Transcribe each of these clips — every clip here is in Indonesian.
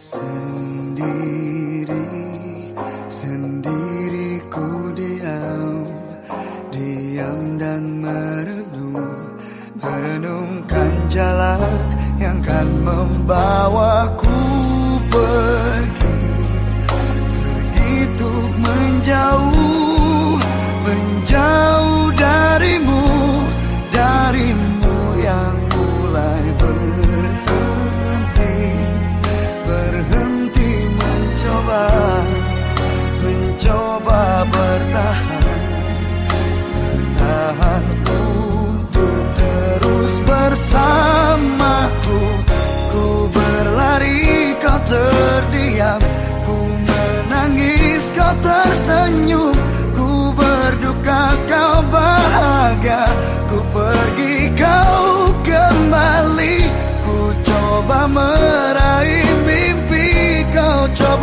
Sendiri, sendiri ku diam. Diam dan merenung Merenungkan jalan yang kan membawaku pergi.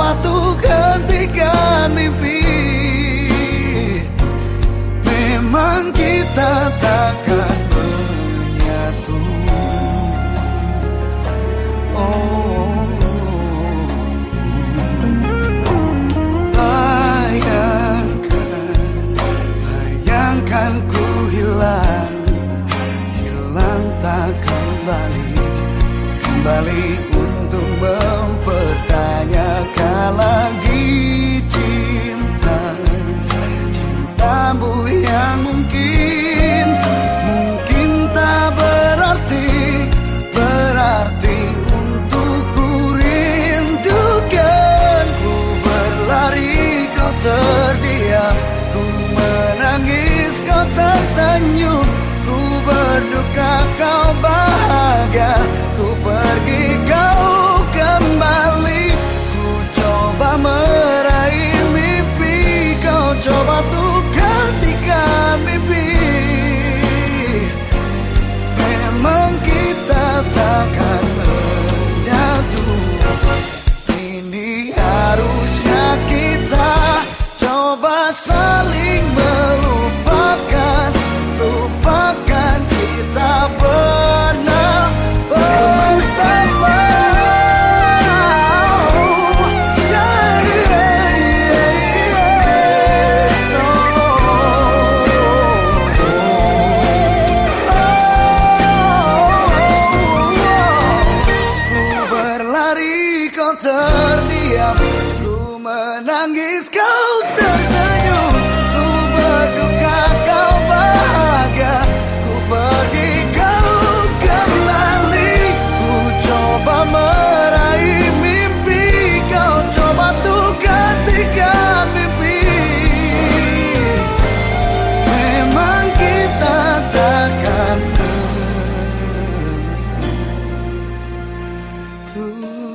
suatu ketika mimpi. Memang kita takkan menyatu. Oh. Bayangkan, bayangkan ku hilang. Hilang tak kembali, kembali kau terdiam Ku menangis kau tersenyum. Ku berduka kau bahagia Ku pergi kau kembali. Ku coba meraih mimpi Kau coba tuh ketika mimpi. Memang kita takkan Ooh.